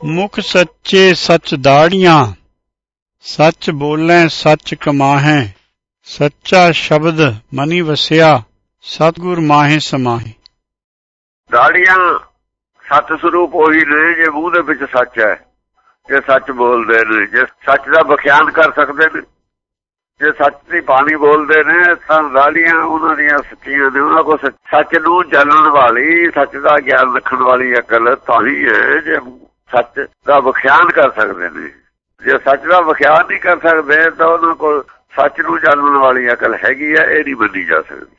ਮੁਖ ਸੱਚੇ ਸੱਚ ਦਾੜੀਆਂ, ਸੱਚ ਬੋਲੈ, ਸੱਚ ਕਮਾਹੈ, ਸੱਚਾ ਸ਼ਬਦ ਮਨੀ ਵਸਿਆ, ਸਤਿਗੁਰ ਮਾਹੇ ਸਮਾਹੇ। ਦਾੜੀਆਂ ਸੱਚ ਸਰੂਪ ਉਹੀ ਨੇ, ਜੇ ਮੂੰਹ ਦੇ ਵਿੱਚ ਸੱਚ ਹੈ, ਜੇ ਸੱਚ ਬੋਲਦੇ ਨੇ, ਜੇ ਸੱਚ ਦਾ ਵਿਖਿਆਨ ਕਰ ਸਕਦੇ ਨੇ, ਜੇ ਸੱਚ ਦੀ ਬਾਣੀ ਬੋਲਦੇ ਨੇ, ਤਾਂ ਦਾੜੀਆਂ ਉਹਨਾਂ ਦੀਆਂ ਸੱਚੀਆਂ ਨੇ, ਉਹਨਾਂ ਕੋਲ ਸੱਚ ਨੂੰ ਜਾਣਨ ਵਾਲੀ, ਸੱਚ ਦਾ ਗਿਆਨ ਰੱਖਣ ਵਾਲੀ ਅਕਲ ਤਾਂ ਹੀ ਹੈ, ਜੇ ਸੱਚ ਦਾ ਵਿਖਿਆਨ ਕਰ ਸਕਦੇ ਨੇ। ਜੇ ਸੱਚ ਦਾ ਵਿਖਿਆਨ ਨਹੀਂ ਕਰ ਸਕਦੇ ਤਾਂ ਉਹਨਾਂ ਕੋਲ ਸੱਚ ਨੂੰ ਜਾਣਨ ਵਾਲੀ ਅਕਲ ਹੈਗੀ ਹੈ ਇਹ ਨਹੀਂ ਮੰਨੀ ਜਾ ਸਕਦੀ।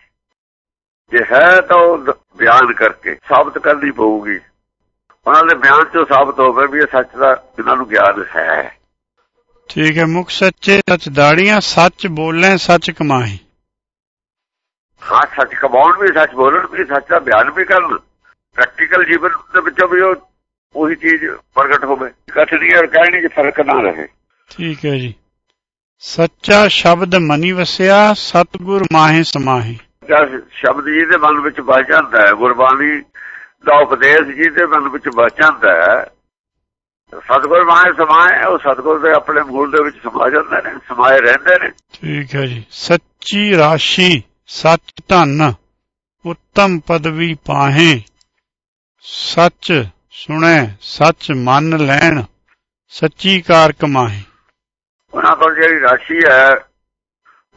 ਜੇ ਹੈ ਤਾਂ ਉਹ ਬਿਆਨ ਕਰਕੇ ਸਾਬਤ ਕਰਨੀ ਪਊਗੀ। ਉਹਨਾਂ ਦੇ ਬਿਆਨ ਚੋਂ ਸਾਬਤ ਹੋਵੇ ਵੀ ਇਹ ਸੱਚ ਦਾ ਇਹਨਾਂ ਨੂੰ ਗਿਆਨ ਹੈ। ਠੀਕ ਹੈ ਮੁਖ ਸੱਚੇ ਸੱਚ ਦਾੜੀਆਂ ਸੱਚ ਬੋਲੈ ਸੱਚ ਕਮਾਹੇ। ਹਾਂ ਸੱਚ ਕਮਾਉਣ ਵੀ ਸੱਚ ਬੋਲਣ ਵੀ ਸੱਚ ਦਾ ਬਿਆਨ ਵੀ ਕਰਨ। ਪ੍ਰੈਕਟੀਕਲ ਜੀਵਨ ਦੇ ਵਿੱਚੋਂ ਵੀ ਉਹ ਉਹੀ ਚੀਜ਼ ਪ੍ਰਗਟ ਹੋਵੇ। ਕਥਨੀ ਔਰ ਕਹਿਣੀ 'ਚ ਫ਼ਰਕ ਨਾ ਰਹੇ। ਠੀਕ ਹੈ ਜੀ। ਸੱਚਾ ਸ਼ਬਦ ਮਨੀ ਵਸਿਆ ਸਤਗੁਰ ਮਾਹੇ ਸਮਾਹੇ। ਜਦ ਸ਼ਬਦ ਜੀ ਦੇ ਮਨ ਵਿੱਚ ਵਸ ਜਾਂਦਾ ਹੈ। ਗੁਰਬਾਣੀ ਦਾ ਉਪਦੇਸ਼ ਜੀ ਦੇ ਮਨ ਵਿੱਚ ਵਸ ਜਾਂਦਾ ਹੈ। ਸਤਗੁਰ ਮਾਹੇ ਸਮਾਏ ਉਹ ਸਤਗੁਰ ਦੇ ਆਪਣੇ ਮੂਲ ਦੇ ਵਿੱਚ ਸਮਾ ਜਾਂਦੇ ਨੇ ਸਮਾਏ ਰਹਿੰਦੇ ਨੇ। ਠੀਕ ਹੈ ਜੀ। ਸੱਚੀ ਰਾਸ਼ੀ ਸੱਚ ਧਨ ਉੱਤਮ ਪਦਵੀ ਪਾਹੇ। ਸੱਚ ਸੁਣੈ, ਸੱਚ ਮੰਨ ਲੈਣ, ਸੱਚੀ ਕਾਰ ਕਮਾਹੇ। ਉਹਨਾਂ ਕੋਲ ਜਿਹੜੀ ਰਾਸ਼ੀ ਹੈ,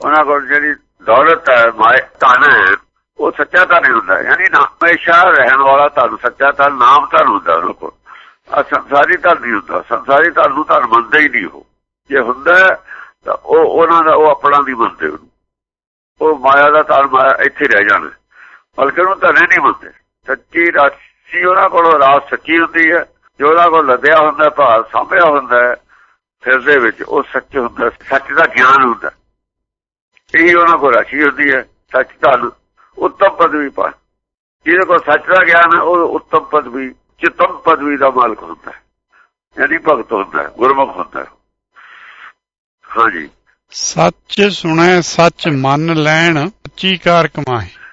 ਉਹਨਾਂ ਕੋਲ ਜਿਹੜੀ ਦੌਲਤ ਹੈ ਮਾਇ ਧਨ ਹੈ, ਉਹ ਸੱਚਾ ਤਾਂ ਹੁੰਦਾ। ਯਾਨੀ ਹਮੇਸ਼ਾ ਰਹਿਣ ਵਾਲਾ ਧਨ ਸੱਚਾ ਤਾਂ ਨਾਮ ਤਾਂ ਹੁੰਦਾ ਉਹਨਾਂ ਕੋਲ। ਆ ਸੰਸਾਰੀ ਧਨ ਨਹੀਂ ਹੁੰਦਾ। ਸੰਸਾਰੀ ਧਨ ਨੂੰ ਧਨ ਮੰਨਦੇ ਹੀ ਨਹੀਂ ਉਹ। ਜੇ ਹੁੰਦਾ, ਤਾਂ ਉਹ, ਉਹਨਾਂ ਦਾ, ਉਹ ਆਪਣਾ ਦੀ ਮੰਨਦੇ ਉਹਨੂੰ। ਉਹ ਮਾਇਆ ਦਾ ਧਨ ਮਾਇਆ ਇੱਥੇ ਰਹਿ ਜਾਣਾ। ਬਲਕਿ ਉਹਨੂੰ ਧਨ ਨਹੀਂ ਮੰਨਦੇ। ਸੱਚੀ ਰਾਸ਼ੀ ਉਹਨਾਂ ਕੋਲ ਰਾਤ ਸੱਚੀ ਹੁੰਦੀ ਹੈ। ਜੋ ਉਹਨਾਂ ਕੋਲ ਲੱਦਿਆ ਹੁੰਦਾ, ਭਾਰ ਸਾਂਭਿਆ ਹੁੰਦਾ ਫਿਰ ਦੇ ਵਿੱਚ ਉਹ ਸੱਚ ਹੁੰਦਾ ਸੱਚ ਦਾ ਗਿਆਨ ਹੁੰਦਾ ਇਹੀ ਉਹਨਾਂ ਕੋਲ ਰਾਸ਼ੀ ਹੁੰਦੀ ਹੈ, ਸੱਚ ਧਨ ਉੱਤਮ ਪਦਵੀ ਪਾ ਜਿਹਦੇ ਕੋਲ ਸੱਚ ਦਾ ਗਿਆਨ ਹੈ, ਉਹ ਉੱਤਮ ਪਦਵੀ, ਚਿਤਮ ਪਦਵੀ ਦਾ ਮਾਲਕ ਹੁੰਦਾ ਹੈ। ਯਾਨੀ ਭਗਤ ਹੁੰਦਾ ਹੈ, ਗੁਰਮੁਖ ਹੁੰਦਾ ਹੈ। ਹਾਂਜੀ। ਸੱਚ ਸੁਣੈ, ਸੱਚ ਮੰਨ ਲੈਣ ਸੱਚੀ ਕਾਰ ਕਮਾਹੇ।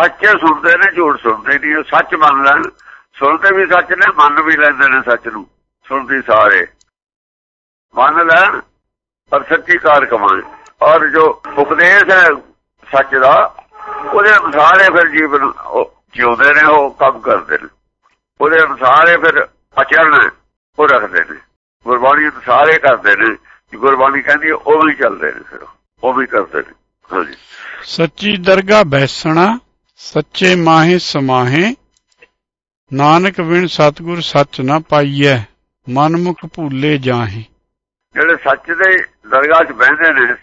ਸੱਚੇ ਸੁਣਦੇ ਨੇ, ਝੂਠ ਸੁਣਦੇ ਨਹੀਂ ਉਹ ਸੱਚ ਮੰਨ ਲੈਣ। ਸੁਣਦੇ ਵੀ ਸੱਚ ਨੇ, ਮੰਨ ਵੀ ਲੈਂਦੇ ਨੇ ਸੱਚ ਨੂੰ, ਸੁਣਦੀ ਸਾਰੇ। ਮੰਨ ਲੈਣ, ਪਰ ਸੱਚੀ ਕਾਰ ਕਮਾਏ ਔਰ ਜੋ ਉਪਦੇਸ਼ ਹੈ ਸੱਚ ਦਾ, ਉਹਦੇ ਅਨੁਸਾਰ ਫਿਰ ਜੀਵਨ ਜਿਉਂਦੇ ਨੇ, ਉਹ ਕੰਮ ਕਰਦੇ ਨੇ। ਉਹਦੇ ਅਨੁਸਾਰ ਫਿਰ ਅਚਰਣ ਉਹ ਰੱਖਦੇ ਨੇ। ਗੁਰਬਾਣੀ ਅਨੁਸਾਰ ਹੀ ਕਰਦੇ ਨੇ ਗੁਰਬਾਣੀ ਕਹਿੰਦੀ ਉਹ ਵੀ ਚੱਲਦੇ ਨੇ ਫਿਰ, ਉਹ ਵੀ ਕਰਦੇ ਨੇ। ਹਾਂਜੀ। ਸੱਚੀ ਦਰਗਾ ਬੈਸਣਾ ਸੱਚੇ ਮਾਹੇ ਸਮਾਹੇ, ਨਾਨਕ ਵਿਣ ਸਤਗੁਰ ਸੱਚ ਨਾ ਪਾਈਐ, ਮਨਮੁਖ ਭੂਲੇ ਜਾਹੇ। ਜਿਹੜੇ ਸੱਚ ਦੇ ਦਰਗਾਹ 'ਚ ਬਹਿੰਦੇ ਨੇ,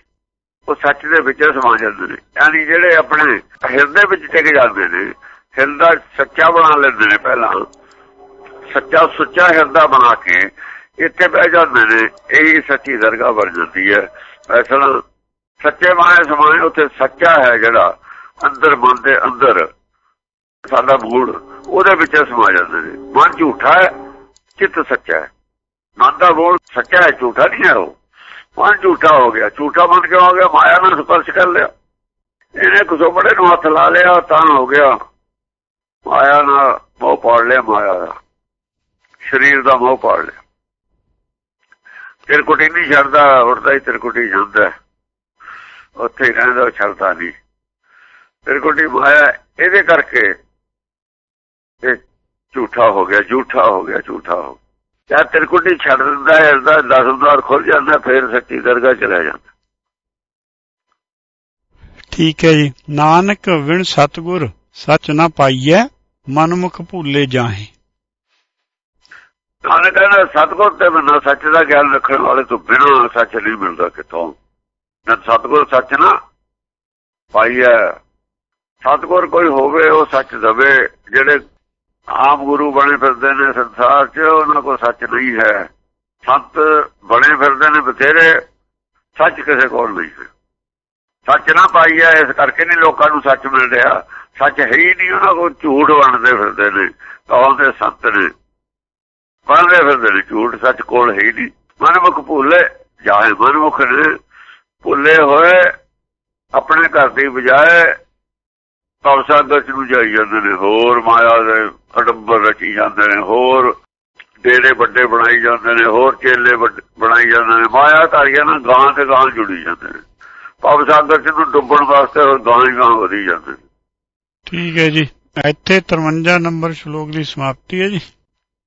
ਉਹ ਸੱਚ ਦੇ ਵਿੱਚ ਸਮਾ ਜਾਂਦੇ ਨੇ। ਯਾਨੀ ਜਿਹੜੇ ਆਪਣੇ ਹਿਰਦੇ ਵਿੱਚ ਟਿਕ ਜਾਂਦੇ ਨੇ, ਹਿਰਦਾ ਸੱਚਾ ਬਣਾ ਲੈਂਦੇ ਨੇ ਪਹਿਲਾਂ। ਸੱਚਾ ਸੁੱਚਾ ਹਿਰਦਾ ਬਣਾ ਕੇ ਇੱਥੇ ਬਹਿ ਜਾਂਦੇ ਨੇ, ਇਹੀ ਸੱਚੀ ਦਰਗਾਹ ਬਣ ਜਾਂਦੀ ਹੈ। ਅਸਲ ਸੱਚੇ ਮਾਣੇ ਸਮਾਏ ਉੱਥੇ ਸੱਚਾ ਹੈ ਜਿਹੜਾ। ਅੰਦਰ ਮਨ ਦੇ ਅੰਦਰ ਸਾਡਾ ਮੂਲ ਉਹਦੇ ਵਿੱਚ ਸਮਾ ਜਾਂਦੇ ਨੇ। ਮਨ ਝੂਠਾ ਹੈ, ਚਿੱਤ ਸੱਚਾ ਹੈ। ਮਨ ਦਾ ਮੂਲ ਸੱਚਾ ਹੈ, ਝੂਠਾ ਨਹੀਂ ਹੈ ਉਹ। ਮਨ ਝੂਠਾ ਹੋ ਗਿਆ, ਝੂਠਾ ਮਨ ਕਿਉਂ ਹੋ ਗਿਆ? ਮਾਇਆ ਨਾਲ ਸਪਰਸ਼ ਕਰ ਲਿਆ। ਇਹਨੇ ਕੁਸੋ ਬੜੇ ਨੂੰ ਹੱਥ ਲਾ ਲਿਆ, ਤਾਂ ਹੋ ਗਿਆ। ਮਾਇਆ ਨਾਲ ਮੋਹ ਪਾੜ ਲਿਆ, ਮਾਇਆ ਦਾ। ਸਰੀਰ ਦਾ ਮੋਹ ਪਾੜ ਲਿਆ। ਤਿਰਕੁਟੀ ਨਹੀਂ ਛੱਡਦਾ ਉੱਠਦਾ ਹੀ ਤਿਰਕੁਟੀ ਜਾਂਦਾ। ਉੱਥੇ ਹੀ ਰਹਿੰਦਾ, ਛੱਡਦਾ ਨਹੀਂ। ਤਿਰਕੁਟੀ ਮਾਇਆ ਇਹਦੇ ਕਰਕੇ ਇਹ ਝੂਠਾ ਹੋ ਗਿਆ ਝੂਠਾ ਹੋ ਗਿਆ ਝੂਠਾ ਹੋ ਜਾਂ ਤਿਰਕੁਟੀ ਛੱਡ ਦਿੰਦਾ ਹੈ ਦਾ ਦਸ ਦਵਾਰ ਖੁੱਲ ਜਾਂਦਾ ਫਿਰ ਸੱਚੀ ਦਰਗਾਹ ਚਲਾ ਜਾਂਦਾ। ਠੀਕ ਹੈ ਜੀ। ਨਾਨਕ ਵਿਣ ਸਤਗੁਰ ਸੱਚ ਨਾ ਪਾਈਐ ਮਨਮੁਖ ਭੁੱਲੇ ਜਾਹੇ। ਨਾਨਕ ਕਹਿੰਦਾ ਸਤਗੁਰ ਤੇ ਬਿਨਾਂ ਸੱਚ ਦਾ ਗਿਆਨ ਰੱਖਣ ਵਾਲੇ ਤੋਂ ਬਿਨਾਂ ਸੱਚ ਨਹੀਂ ਮਿਲਦਾ ਕਿਥੋਂ ਜਦ ਸਤਗੁਰ ਸੱਚ ਨਾ ਪਾਈਐ ਸਤਗੁਰ ਕੋਈ ਹੋਵੇ, ਉਹ ਸੱਚ ਦਵੇ। ਜਿਹੜੇ ਆਮ ਗੁਰੂ ਬਣੇ ਫਿਰਦੇ ਨੇ ਸੰਸਾਰ 'ਚ, ਉਹਨਾਂ ਕੋਲ ਸੱਚ ਨਹੀਂ ਹੈ। ਸੰਤ ਬਣੇ ਫਿਰਦੇ ਨੇ ਬਥੇਰੇ, ਸੱਚ ਕਿਸੇ ਕੋਲ ਨਹੀਂ ਹੈ। ਸੱਚ ਨਾ ਪਾਈ ਹੈ, ਇਸ ਕਰਕੇ ਨਹੀਂ ਲੋਕਾਂ ਨੂੰ ਸੱਚ ਮਿਲ ਰਿਹਾ। ਸੱਚ ਹੈ ਹੀ ਨਹੀਂ, ਉਹਨਾਂ ਕੋਲ ਝੂਠ ਬਣਦੇ ਫਿਰਦੇ ਨੇ ਕਹੋਂਦੇ ਸੰਤ ਨੇ? ਬਣਦੇ ਫਿਰਦੇ ਨੇ ਝੂਠ, ਸੱਚ ਕੋਲ ਹੈ ਹੀ ਨਹੀਂ। ਮਨਮੁਖ ਭੁੱਲੇ ਜਾਏ ਮਨਮੁਖ ਨੇ। ਭੁੱਲੇ ਹੋਏ, ਆਪਣੇ ਘਰ ਦੀ ਬਜਾਏ ਕੌਸਾ ਗਚ ਨੂੰ ਜਾਈ ਜਾਂਦੇ ਨੇ, ਹੋਰ ਮਾਇਆ ਦੇ ਅਡੰਬਰ ਰਚੀ ਜਾਂਦੇ ਨੇ, ਹੋਰ ਡੇਰੇ ਵੱਡੇ ਬਣਾਈ ਜਾਂਦੇ ਨੇ, ਹੋਰ ਚੇਲੇ ਬਣਾਈ ਜਾਂਦੇ ਨੇ, ਮਾਇਆ ਧਾਰੀਆਂ ਨਾਲ ਗਾਂ ਤੇ ਗਾਂ ਜੁੜੀ ਜਾਂਦੇ ਨੇ। ਭਵ ਸਾਗਰ ਚ ਨੂੰ ਡੁੱਬਣ ਵਾਸਤੇ ਹੋਰ ਗਾਂ ਹੀ ਗਾਂ ਵਧੀ ਜਾਂਦੇ ਨੇ। ਠੀਕ ਹੈ ਜੀ। ਇੱਥੇ 53 ਨੰਬਰ ਸ਼ਲੋਕ ਦੀ ਸਮਾਪਤੀ ਹੈ ਜੀ।